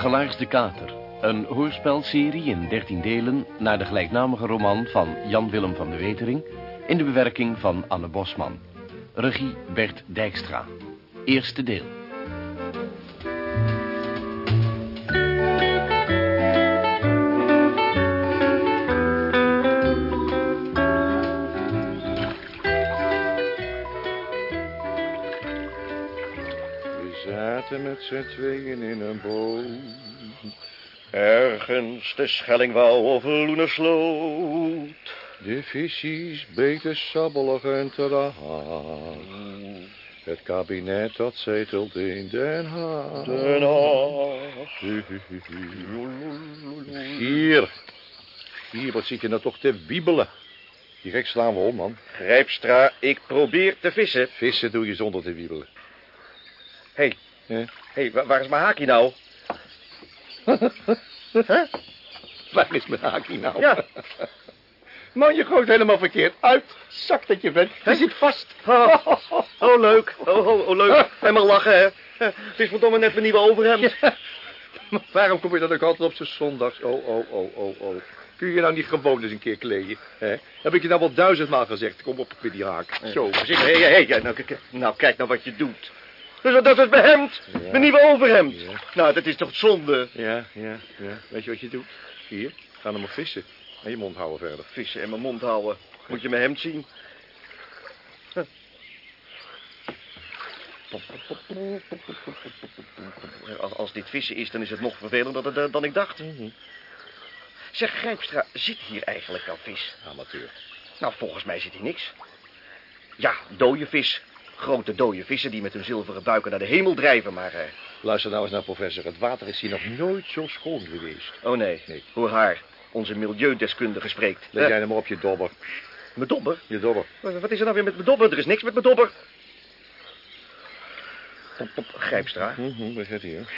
De Gelaarsde Kater. Een hoorspelserie in 13 delen naar de gelijknamige roman van Jan-Willem van de Wetering... in de bewerking van Anne Bosman. Regie Bert Dijkstra. Eerste deel. Zaten met z'n tweeën in een boot. Ergens de Schellingwouw of Loenersloot. De visjes beten sabbelig en te laag. Het kabinet dat zetelt in Den Haag. Den Haag. Hier. Hier, wat zit je nou toch te wiebelen? Direct slaan we om, man. Grijpstra, ik probeer te vissen. Vissen doe je zonder te wiebelen. Hé, Hey, waar is mijn haakje nou? Waar is mijn haakje nou? Ja. Man, je gooit helemaal verkeerd uit. Zak dat je bent. Hij zit vast. Oh, oh leuk. Oh, oh, oh, leuk. En maar lachen, hè. Het is verdomme net mijn nieuwe overhemd. Maar waarom kom je dan ook altijd op z'n zondags? Oh, oh, oh, oh, oh. Kun je nou niet gewoon eens een keer kleden? Hè? Heb ik je nou wel duizendmaal gezegd? Kom op met die haak. Zo. Hé, hé, hé. ja, Nou, kijk- nou, kijk nou wat je doet. Dus dat is mijn hemd. Ja. Mijn nieuwe overhemd. Ja. Nou, dat is toch zonde. Ja, ja, ja. Weet je wat je doet? Hier, ga dan maar vissen. En je mond houden verder. Vissen en mijn mond houden. Moet je mijn hemd zien. Huh. Als, dit vissen is, dan is het nog vervelender dan, ik dacht. Zeg, Grijpstra, zit hier eigenlijk al vis? Amateur. Nou, volgens mij zit hier niks. Ja, dode vis. Grote dode vissen die met hun zilveren buiken naar de hemel drijven, maar... eh, Luister nou eens naar professor. Het water is hier nog nooit zo schoon geweest. Oh nee, Nee. hoor haar. Onze milieudeskundige spreekt. Leg Eh, jij hem maar op je dobber. Mijn dobber? Je dobber. Wat is er nou weer met mijn dobber? Er is niks met mijn dobber. Pop, pop, Grijpstra. Mhm, dat gaat hier.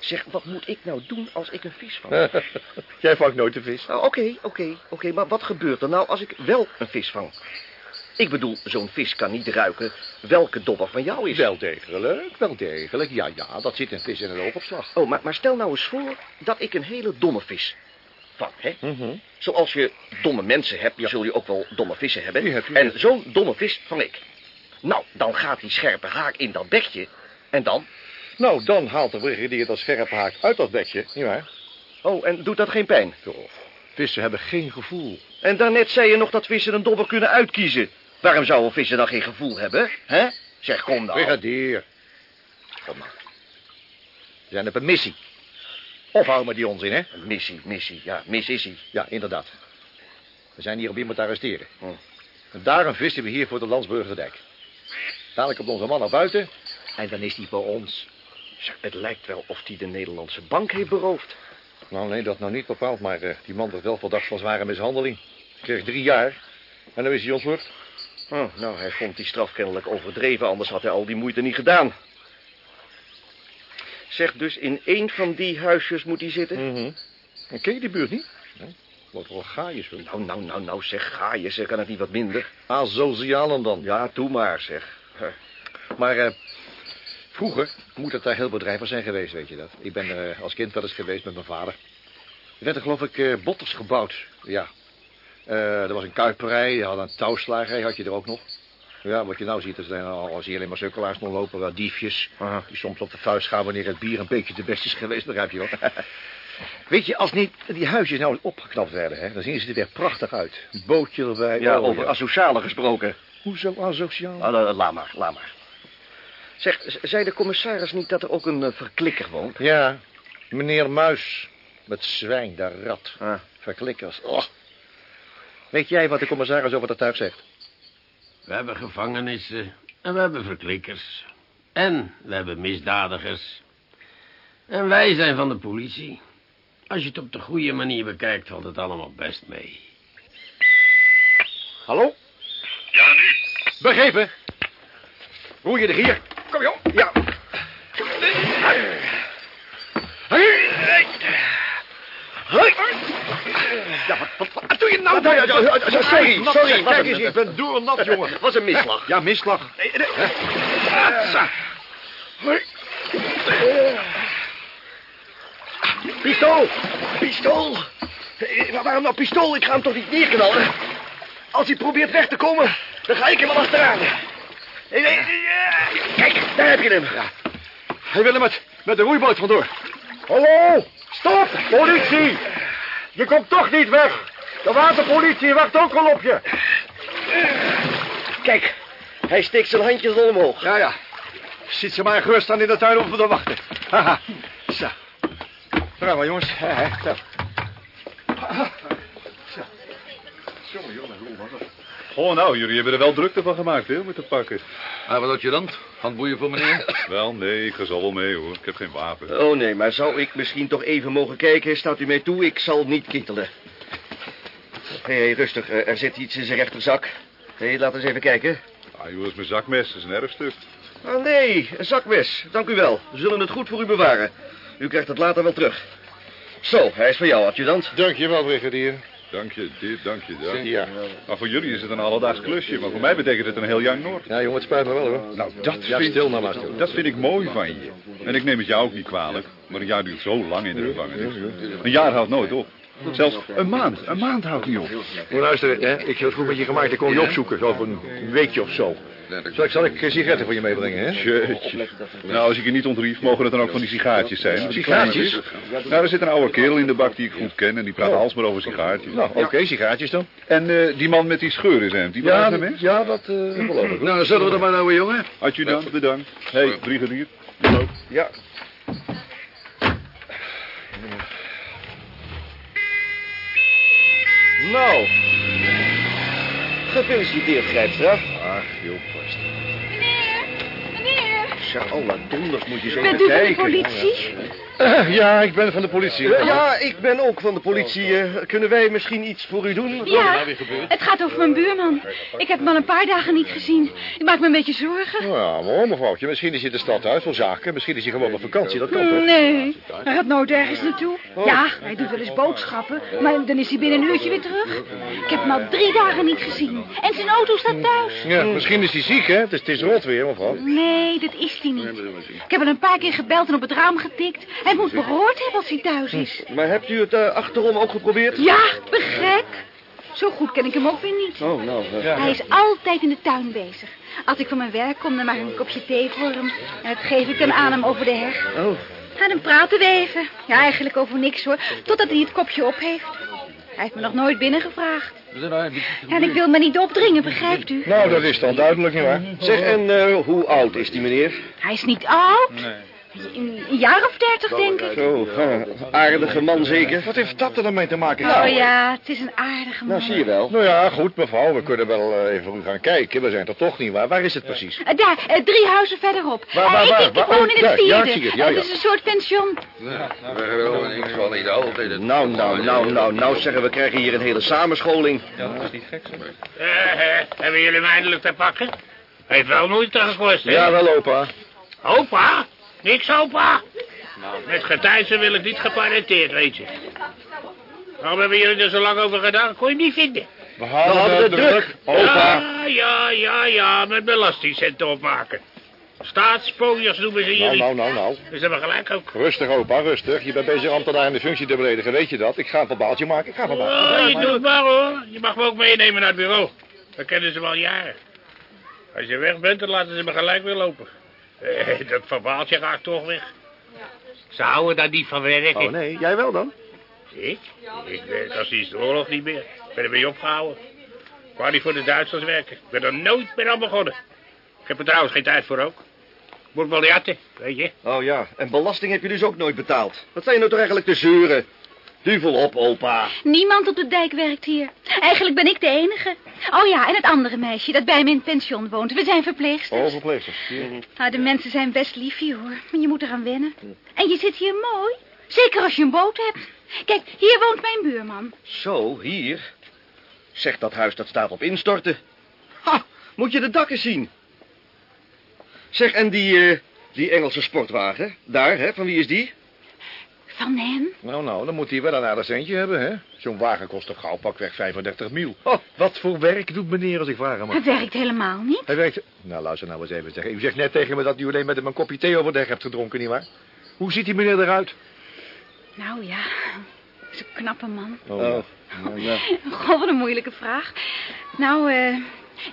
Zeg, wat moet ik nou doen als ik een vis vang? jij vangt nooit de vis. Nou, Oké, oké, oké, maar wat gebeurt er nou als ik wel een vis vang? Ik bedoel, zo'n vis kan niet ruiken welke dobber van jou is. Wel degelijk, wel degelijk. Ja, ja, dat zit een vis in een oogopslag. Oh, maar, maar stel nou eens voor dat ik een hele domme vis vang, hè? Mhm. Zoals je domme mensen hebt, zul je ook wel domme vissen hebben. En zo'n domme vis vang ik. Nou, dan gaat die scherpe haak in dat bekje. En dan? Nou, dan haalt de brigadier dat scherpe haak uit dat bedje, nietwaar? Oh, en doet dat geen pijn? Vissen hebben geen gevoel. En daarnet zei je nog dat vissen een dobber kunnen uitkiezen. Waarom zouden vissen dan geen gevoel hebben, hè? Zeg, kom nou. Brigadier. Kom maar. We zijn op een missie. Of hou maar die onzin, hè? Een missie, missie. Ja, mis is hij. Ja, inderdaad. We zijn hier om iemand te arresteren. Hm. En daarom vissen we hier voor de Landsburgerdijk. Dadelijk komt onze man naar buiten. En dan is hij voor ons. Zeg, het lijkt wel of hij de Nederlandse bank heeft beroofd. Nou, nee, dat nou niet bepaald. Maar eh, die man wordt wel verdacht van zware mishandeling. Kreeg drie jaar. En dan is hij ontvlucht. Oh, nou, hij vond die straf kennelijk overdreven, anders had hij al die moeite niet gedaan. Zeg, dus in één van die huisjes moet hij zitten? Mhm. En ken je die buurt niet? Nee. Wordt wel gaaiers wil. Nou, nou, nou, nou, zeg, ga je, zeg, kan het niet wat minder? Asocialen dan. Ja, doe maar, zeg. Maar eh, vroeger moet het daar heel bedrijvig zijn geweest, weet je dat. Ik ben er eh, als kind wel eens geweest met mijn vader. Er werden geloof ik eh, botters gebouwd, ja. Eh, er was een kuiperij, je had een touwslagerij, had je er ook nog. Ja, wat je nou ziet, er zijn al, zie je alleen maar sukkelaars nog lopen, wel diefjes. Aha. Die soms op de vuist gaan wanneer het bier een beetje te best is geweest, begrijp je wel. Weet je, als niet die huisjes nou opgeknapt werden, hè, dan zien ze er weer prachtig uit. Bootje erbij. Ja, oh, over asocialen gesproken. Hoezo asociaal? Ah, la- laat maar, laat maar. Zeg, zei de commissaris niet dat er ook een eh, verklikker woont? Ja, meneer Muis. Met zwijn, de rat. Ah. Verklikkers. Oh. Weet jij wat de commissaris over dat tuig zegt? We hebben gevangenissen en we hebben verklikkers. En we hebben misdadigers. En wij zijn van de politie. Als je het op de goede manier bekijkt, valt het allemaal best mee. Hallo? Ja, nu. Begrepen. Roer je er hier? Kom joh. Ja. Ja, wat, wat, nou? Ja, ja, ja, ja, ja, sorry, Nat, sorry, wat Kijk een- eens, ik ben doornat, jongen. Het was een misslag. Ja, misslag. Pistool! Pistool! Eh, waarom nou pistool? Ik ga hem toch niet neerknallen? Als hij probeert weg te komen, dan ga ik hem wel achteraan. Eh, Kijk, daar heb je hem. Hij wil hem met, met de roeiboot vandoor. Hallo, stop, politie. Je komt toch niet weg. De waterpolitie wacht ook al op je. Kijk, hij steekt zijn handjes al omhoog. Ja, ja. Ziet ze maar gerust aan in de tuin om te wachten. Haha. Zo. Maar, jongens. Hè, hè. Zo. Oh, nou, jullie hebben er wel drukte van gemaakt, hè, om het te pakken. Ah, wat adjudant? Handboeien voor meneer? Wel, nee, ik ga zo wel mee, hoor. Ik heb geen wapen. Oh nee, maar zou ik misschien toch even mogen kijken? Staat u mij toe? Ik zal niet kittelen. Hé, hey, rustig. eh, Er zit iets in zijn rechterzak. Hé, hey, laat eens even kijken. Ah, joh, dat is mijn zakmes. Dat is een erfstuk. Oh nee, een zakmes. Dank u wel. We zullen het goed voor u bewaren. U krijgt het later wel terug. Zo, hij is van jou, adjudant. Dankjewel, brigadier. Dank je, dit, dank je, dat. Ja. Maar voor jullie is het een alledaags klusje, maar voor mij betekent het een heel jaar Noord. Ja, jongen, het spijt me wel, hoor. Nou, dat Ja, vind, stil nou maar, stil. dat vind ik mooi van je. En ik neem het jou ook niet kwalijk, maar een jaar duurt zo lang in de gevangenis. Een jaar houdt nooit op. Zelfs een maand, een maand houdt niet op. Moet luisteren, hè? ik heb het goed met je gemaakt. Ik kom je opzoeken, zo over een weekje of zo. Zal ik, zal ik eh, sigaretten voor je meebrengen, hè? Jeetje. Nou, als ik je niet ontrief, mogen het dan ook van die sigaartjes zijn. Sigaartjes? Nou, er zit een oude kerel in de bak die ik goed ken en die praat alsmaar over sigaartjes. Nou, oké, sigaartjes dan. En eh, die man met die scheur in die blijft er mee? ja, dat eh geloof ik. Nou, dan zullen we er maar nou, jongen. Adjudant, bedankt. Hé, hey, brigadier. Ja. Nou. Gefeliciteerd, Grijpstra. Ach, joh, vast. Meneer, meneer. Tja, Allah, donders moet je eens Bent even u van de kijken. politie? Eh, ja, ik ben van de politie. Eh, ja, ik ben ook van de politie. Eh, kunnen wij misschien iets voor u doen? Wat Ja, er nou weer het gaat over mijn buurman. Ik heb hem al een paar dagen niet gezien. Ik maak me een beetje zorgen. Nou ja, maar mevrouwtje, misschien is hij de stad uit voor zaken. Misschien is hij gewoon op vakantie, dat kan toch? Nee, hij gaat nooit ergens naartoe. Ja, hij doet wel eens boodschappen, maar dan is hij binnen een uurtje weer terug. Ik heb hem al drie dagen niet gezien. En zijn auto staat thuis. Ja, misschien is hij ziek, hè? Het is, het is rot weer, mevrouw. Nee, dat is hij niet. Ik heb hem een paar keer gebeld en op het raam getikt. Hij moet behoord hebben als hij thuis is. Maar hebt u het eh, achterom ook geprobeerd? Ja, begek. Zo goed ken ik hem ook weer niet. Oh, nou. eh, Hij is altijd in de tuin bezig. Als ik van mijn werk kom, dan maak ik een kopje thee voor hem. En dat geef ik dan aan hem over de heg. Oh. En dan praten we even. Ja, eigenlijk over niks hoor. Totdat hij het kopje op heeft. Hij heeft me nog nooit binnengevraagd. En ik wil me niet opdringen, begrijpt u? Nou, dat is dan duidelijk, nietwaar? Zeg, en eh, hoe oud is die meneer? Hij is niet oud. Een, een jaar of dertig, denk ik. Zo, eh, aardige man zeker. Wat heeft dat er dan mee te maken? Oh ja, het is een aardige man. Nou, zie je wel. Nou ja, goed, mevrouw. We kunnen wel eh, even voor u gaan kijken. We zijn er toch niet, waar? Waar is het precies? Eh, daar, eh, drie huizen verderop. Waar, waar, Eh, waar? ik, ik, ik Waar? woon in het ja, vierde. ik zie het, ja, Het ja. is een soort pension. We geloven niks van niet altijd. het- Nou, nou, nou, nou, nou zeggen we krijgen hier een hele samenscholing. Eh, eh, hebben jullie hem eindelijk te pakken? Heeft wel moeite gekost, hè? Ja, wel opa. Opa? Niks, opa? Met getijzen wil ik niet geparenteerd, weet je. Waarom hebben jullie er zo lang over gedaan? Kon je niet vinden? We hadden het druk. Opa. Ja, ja, ja, ja, met belastingcenten opmaken. Staatspooiers noemen ze Nou, jullie. nou, nou, nou. Dus hebben gelijk ook. Rustig, opa, rustig. Je bent bezig ambtenaar in de functie te beledigen, weet je dat? Ik ga een verbaaltje maken, ik ga een verbaaltje Oh, je doet het maar hoor. Je mag me ook meenemen naar het bureau. Dat kennen ze me al jaren. Als je weg bent, dan laten ze me gelijk weer lopen. Eh, dat verbaaltje ga ik toch weg. Ze houden daar niet van werken. Oh nee, jij wel dan? Ik? Ik werk als sinds de oorlog niet meer. Ik ben ermee opgehouden. Ik wou niet voor de Duitsers werken. Ik ben er nooit meer aan begonnen. Ik heb er trouwens geen tijd voor ook. Moet wel jatten, weet je. Oh ja, en belasting heb je dus ook nooit betaald. Wat zijn je nou toch eigenlijk te zeuren? Duvel op, opa. Niemand op de dijk werkt hier. Eigenlijk ben ik de enige. Oh ja, en het andere meisje dat bij me in het pension woont. We zijn verpleegsters. Oh, verpleegsters. Nou, de mensen zijn best lief hier, hoor. Maar je moet eraan wennen. En je zit hier mooi. Zeker als je een boot hebt. Kijk, hier woont mijn buurman. Zo, hier. Zeg, dat huis dat staat op instorten. Ha, moet je de dakken zien. Zeg, en die, eh, die Engelse sportwagen, daar, hè, van wie is die? Van hem? Nou, nou, dan moet hij wel een aardig centje hebben, hè? Zo'n wagen kost toch gauw pakweg 35 mil. Oh. Wat voor werk doet meneer als ik vragen mag? Hij werkt helemaal niet. Hij werkt... Nou, luister nou eens even zeggen. U zegt net tegen me dat u alleen met hem een kopje thee over de heg hebt gedronken, nietwaar? Hoe ziet die meneer eruit? Nou ja, dat is een knappe man. Oh. God, wat een moeilijke vraag. Nou, eh,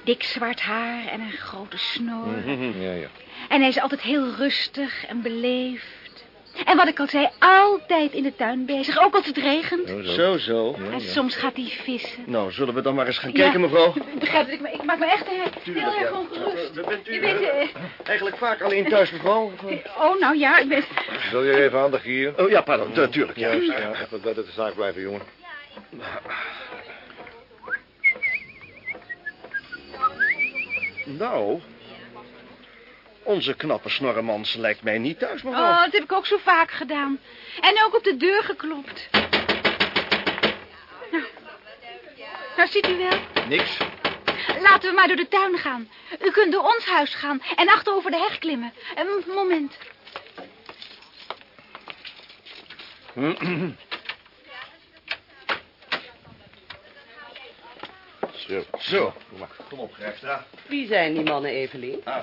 dik zwart haar en een grote snor. Ja, ja. En hij is altijd heel rustig en beleefd. En wat ik al zei, altijd in de tuin bezig, ook als het regent. Zo, zo. En soms gaat hij vissen. Nou, zullen we dan maar eens gaan Ja. kijken, mevrouw? Begrijp het, ik, ik maak me echt eh, heel Tuurlijk, erg ja. ongerust. Eh, bent u, Je weet, eh, Eigenlijk vaak alleen thuis, mevrouw? oh, nou ja, ik ben... Wil je even aandacht hier? Oh, ja, pardon, natuurlijk, ja. Juist, ja. Even buiten de zaak blijven, jongen. Nou, onze knappe snorremans lijkt mij niet thuis, mevrouw. Oh, dat heb ik ook zo vaak gedaan. En ook op de deur geklopt. Nou, nou ziet u wel. Niks. Laten we maar door de tuin gaan. U kunt door ons huis gaan en achter over de heg klimmen. Een moment. Zo. Zo, kom op, Grijpstra. Wie zijn die mannen, Evelien? Eh,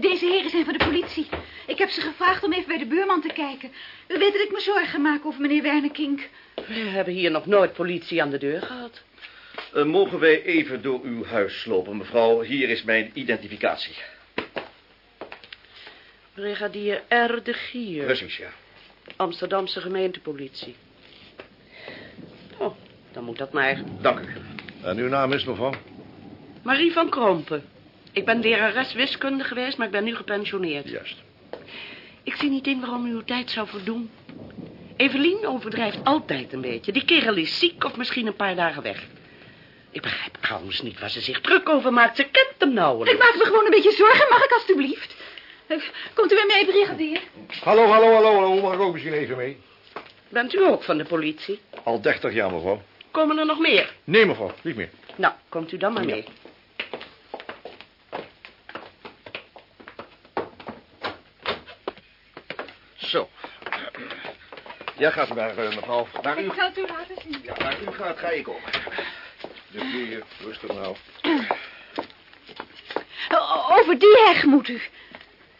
Deze heren zijn van de politie. Ik heb ze gevraagd om even bij de buurman te kijken. U weet dat ik me zorgen maak over meneer Werner Kink. We hebben hier nog nooit politie aan de deur gehad. Eh, mogen wij even door uw huis lopen, mevrouw? Hier is mijn identificatie. Brigadier R. de Gier. Precies, ja. Amsterdamse gemeentepolitie. Oh, dan moet dat maar. Dank u. En uw naam is, mevrouw? Marie van Krompen. Ik ben lerares wiskunde geweest, maar ik ben nu gepensioneerd. Juist. Ik zie niet in waarom u uw tijd zou verdoen. Evelien overdrijft altijd een beetje. Die kerel is ziek of misschien een paar dagen weg. Ik begrijp trouwens niet waar ze zich druk over maakt. Ze kent hem Ik nauwelijks. maak me gewoon een beetje zorgen. Mag ik alstublieft? Komt u weer mee, brigadier? Hallo, hallo, hallo, hallo. Mag ik ook misschien even mee? Bent u ook van de politie? Al 30 jaar, mevrouw. Komen er nog meer? Nee, mevrouw. Niet meer. Nou, komt u dan maar mee. Zo. Ja, gaat maar, eh, mevrouw. Waar u, Ik zal het u laten zien. ja, waar u gaat, ga ik ook. Dus hier, rustig nou. Over die heg moet u.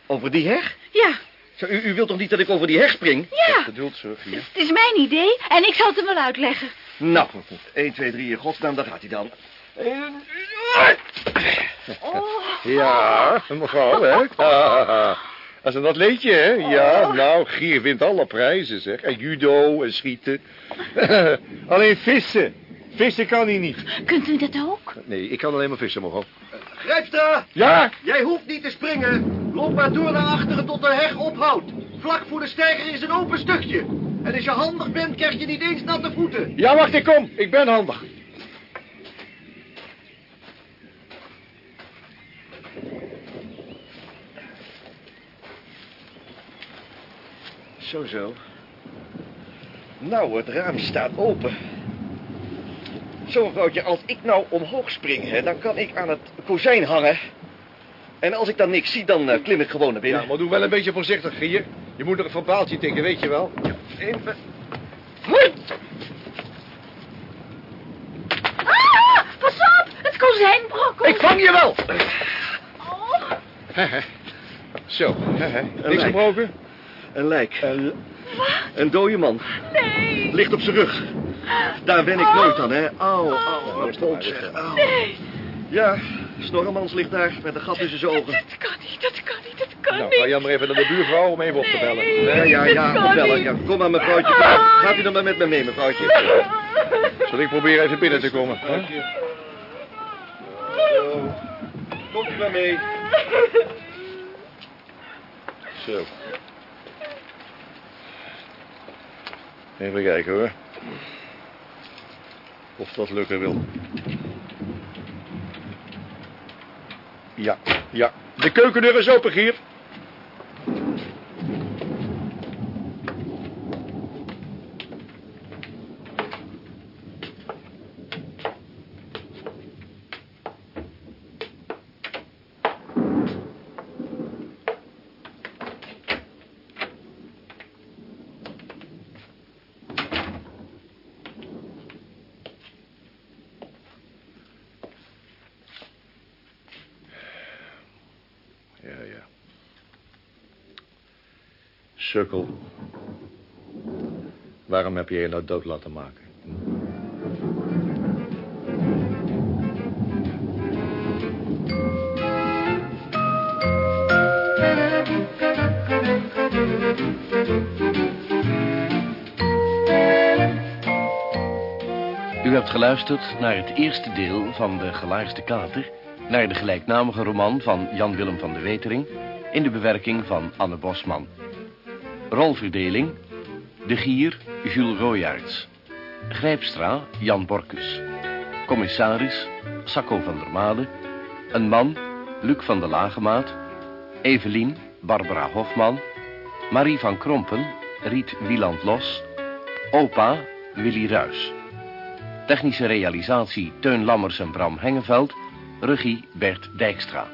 Over die heg? Ja, Zo, u, u wilt toch niet dat ik over die heg spring? ja. Geduld, hier. Het is mijn idee en ik zal het hem wel uitleggen. Nou, 1, 2, 3, in godsnaam, daar gaat hij dan. Oh, Ja, mevrouw, hè? Dat is een atleetje, hè? Ja, nou, Gier wint alle prijzen, zeg. En judo en schieten. alleen vissen. Vissen kan hij niet. kunt u dat ook? Nee, ik kan alleen maar vissen, mevrouw. Grijpstra, Ja? jij hoeft niet te springen. Loop maar door naar achteren tot de heg ophoudt. Vlak voor de steiger is een open stukje. En als je handig bent, krijg je niet eens natte voeten. Ja, wacht, ik kom. Ik ben handig. Zo, zo. Nou, het raam staat open. Zo, mevrouwtje, als ik nou omhoog spring, hè, dan kan ik aan het kozijn hangen. En als ik dan niks zie, dan eh, klim ik gewoon naar binnen. Ja, maar doe wel een beetje voorzichtig, Gier. Je moet er van paaltje tikken, weet je wel. Even... Ah, pas op! Het kozijn brokkelt. Ik vang je wel! Oh, Zo. Niks lijk. gebroken? Een lijk. Een dode man. nee. Ligt op zijn rug. Daar ben ik nooit aan, hè. Au, au, wat stond zeg. Au. Nee, Ja, Snorremans ligt daar met een gat tussen zijn ogen. dat kan niet, dat kan niet, dat kan Nou, niet. ga jij maar even naar de buurvrouw om even op te bellen. Nee. Ja, ja, ja, Dat kan opbellen. Ja, kom maar, mevrouwtje. Gaat u dan maar met me mee, mevrouwtje. Zal ik proberen even binnen te komen? Hè? Zo. Komt u maar mee. Zo. Even kijken hoor. Of dat lukken wil. Ja, ja. De keukendeur is open, Gier. Ja, ja. Waarom heb je je nou dood laten maken? U hebt geluisterd naar het eerste deel van De Gelaarsde Kater... naar de gelijknamige roman van Jan-Willem van de Wetering... in de bewerking van Anne Bosman. Rolverdeling... De Gier, Jules Royaerts. Grijpstra, Jan Borkus. Commissaris, Sacco van der Made. Een man, Luc van de Lagemaat. Evelien, Barbara Hofman. Marie van Krompen, Riet Wieland Los. Opa, Willy Ruis. Technische realisatie Teun Lammers en Bram Hengeveld. Regie Bert Dijkstra.